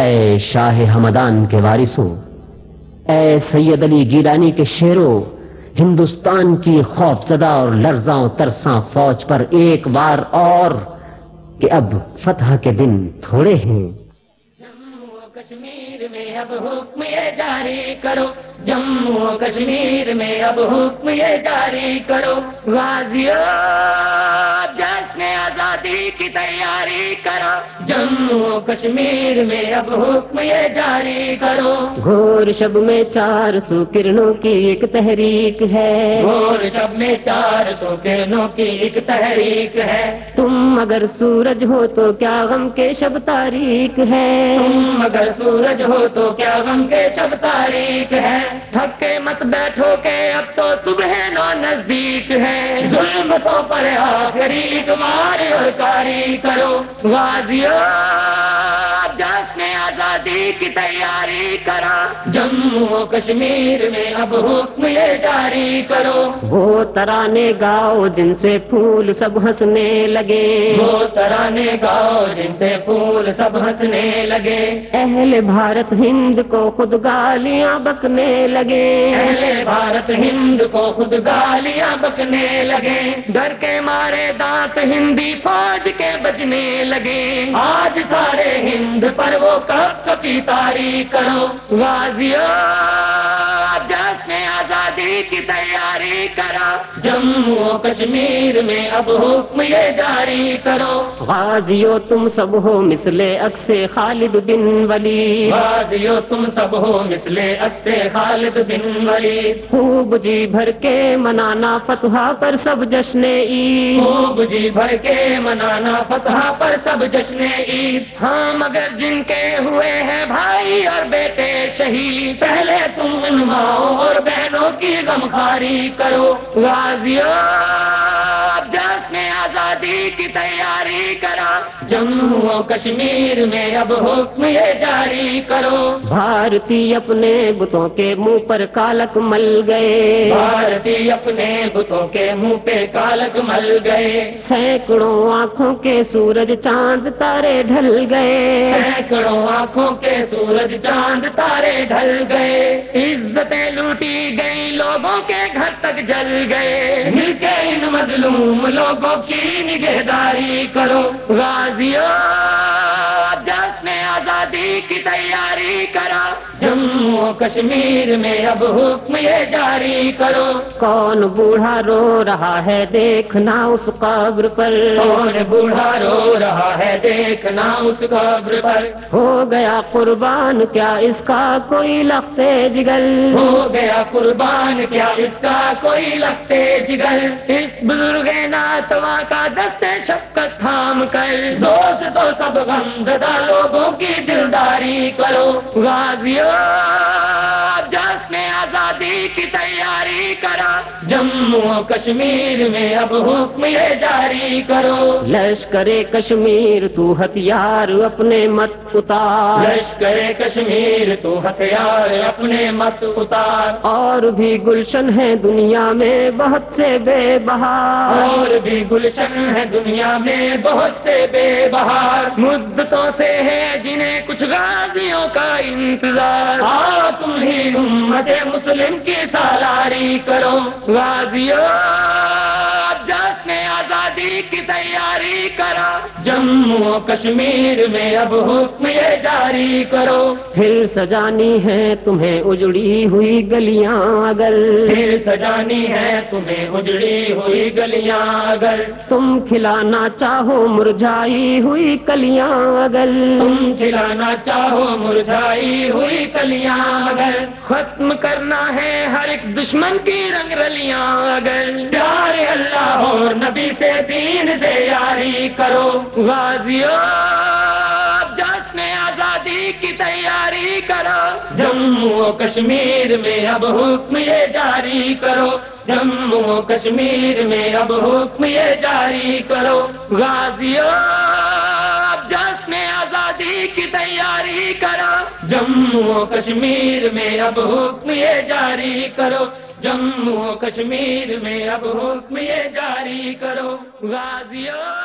اے شاہ حمدان کے وارثوں، اے سید علی گیلانی کے شیروں، ہندوستان کی خوف زدہ اور لرزاں ترساں فوج پر ایک بار اور کہ اب فتح کے دن تھوڑے ہیں۔ جموں کشمیر میں اب حکم یہ جاری کرو۔ جموں کشمیر میں اب حکم یہ جاری کرو۔ غازیو جشن آزادی کی تیاری کرو۔ جموں کشمیر میں اب حکم یہ جاری کرو۔ گھور شب میں چار سو کرنوں کی ایک تحریک ہے۔ اور شب میں چار سو کرنوں کی ایک تحریک ہے۔ تم اگر سورج ہو تو کیا غم کے شب تاریخ ہے؟ تم اگر سورج ہو تو کیا غم کے شب تاریخ ہے؟ تھکے مت بیٹھو کے اب تو صبح نو نزدیک ہے۔ ظلم تو پر آخری تمہاری اور کاری کرو غازیوں جشن آزادی کی تیاری کرا۔ جموں کشمیر میں اب حکم یہ جاری کرو۔ وہ ترانے گاؤ جن سے پھول سب ہنسنے لگے۔ وہ ترانے گاؤ جن سے پھول سب ہنسنے لگے۔ اہل بھارت ہند کو خود گالیاں بکنے لگے۔ اہل بھارت ہند کو خود گالیاں بکنے لگے۔ ڈر کے مارے دانت ہندی فوج کے بجنے لگے۔ آج سارے ہند پر وہ کب کی تاری کرو واضح آزادی کی تیاری کرا جموں کشمیر میں اب حکم یہ جاری کرو۔ غازیو تم سب ہو مثل اکس خالد بن ولی غازیو تم سب ہو مثل اکثر خالد بن ولی خوب جی بھر کے منانا فتح پر سب جشن عید۔ خوب جی بھر کے منانا فتح پر سب جشن عید۔ ہاں مگر جن کے ہوئے ہیں بھائی اور بیٹے شہید۔ پہلے تم ان کی غمخاری کرو۔ غازیو جشن آزادی کی تیاری کرا جموں کشمیر میں اب حکم یہ جاری کرو۔ بھارتی اپنے بتوں کے منہ پر کالک مل گئے۔ بھارتی اپنے بتوں کے منہ پہ کالک مل گئے۔ سینکڑوں آنکھوں کے سورج چاند تارے ڈھل گئے۔ سینکڑوں آنکھوں کے سورج چاند تارے ڈھل گئے۔ عزتیں لوٹی گئی لوگوں کے گھر تک جل گئے۔ مل کے ان مظلوم، لوگوں کی نگہداری کرو۔ غازیوں کی تیاری کرا جموں کشمیر میں اب حکم یہ جاری کرو۔ کون بوڑھا رو رہا ہے دیکھنا اس قبر پر۔ کون بوڑھا رو رہا ہے دیکھنا اس قبر پر۔ ہو گیا قربان کیا اس کا کوئی لگتے جگل ہو گیا قربان کیا اس کا کوئی لگتے جگر؟ اس بزرگ ناتوا کا دست شفقت تھام کر دوست تو سب غم زدہ لوگوں کی دلداری کرو غازیوں! کی تیاری کرا۔ جموں کشمیر میں اب حکم یہ جاری کرو۔ لشکر کشمیر تو ہتھیار اپنے مت اتار۔ لشکر کشمیر تو ہتھیار اپنے مت اتار۔ اور بھی گلشن ہے دنیا میں بہت سے بے بہار۔ اور بھی گلشن ہے دنیا میں بہت سے بے بہار۔ مدتوں سے ہے جنہیں کچھ غازیوں کا انتظار۔ آ تم ہی مسلم کی سالاری کرو غازیوں! آزادی کی تیاری کرا جموں کشمیر میں اب حکم یہ جاری کرو۔ پھر سجانی ہے تمہیں اجڑی ہوئی گلیاں اگر۔ پھر سجانی ہے تمہیں اجڑی ہوئی گلیاں اگر۔ تم کھلانا چاہو مرجھائی ہوئی کلیاں اگر۔ تم کھلانا چاہو مرجھائی ہوئی کلیاں اگر۔ ختم کرنا ہے ہر ایک دشمن کی رنگ رلیاں اگر۔ پیارے اللہ اور نبی سے دین سے یاری کرو غازیو جشن آزادی کی تیاری کرو۔ جموں کشمیر میں اب حکم یہ جاری کرو۔ جموں کشمیر میں اب حکم یہ جاری کرو۔ غازیو جشن آزادی کی تیاری کرو۔ جموں کشمیر میں اب حکم یہ جاری کرو۔ جموں کشمیر میں اب حکم یہ جاری کرو غازیوں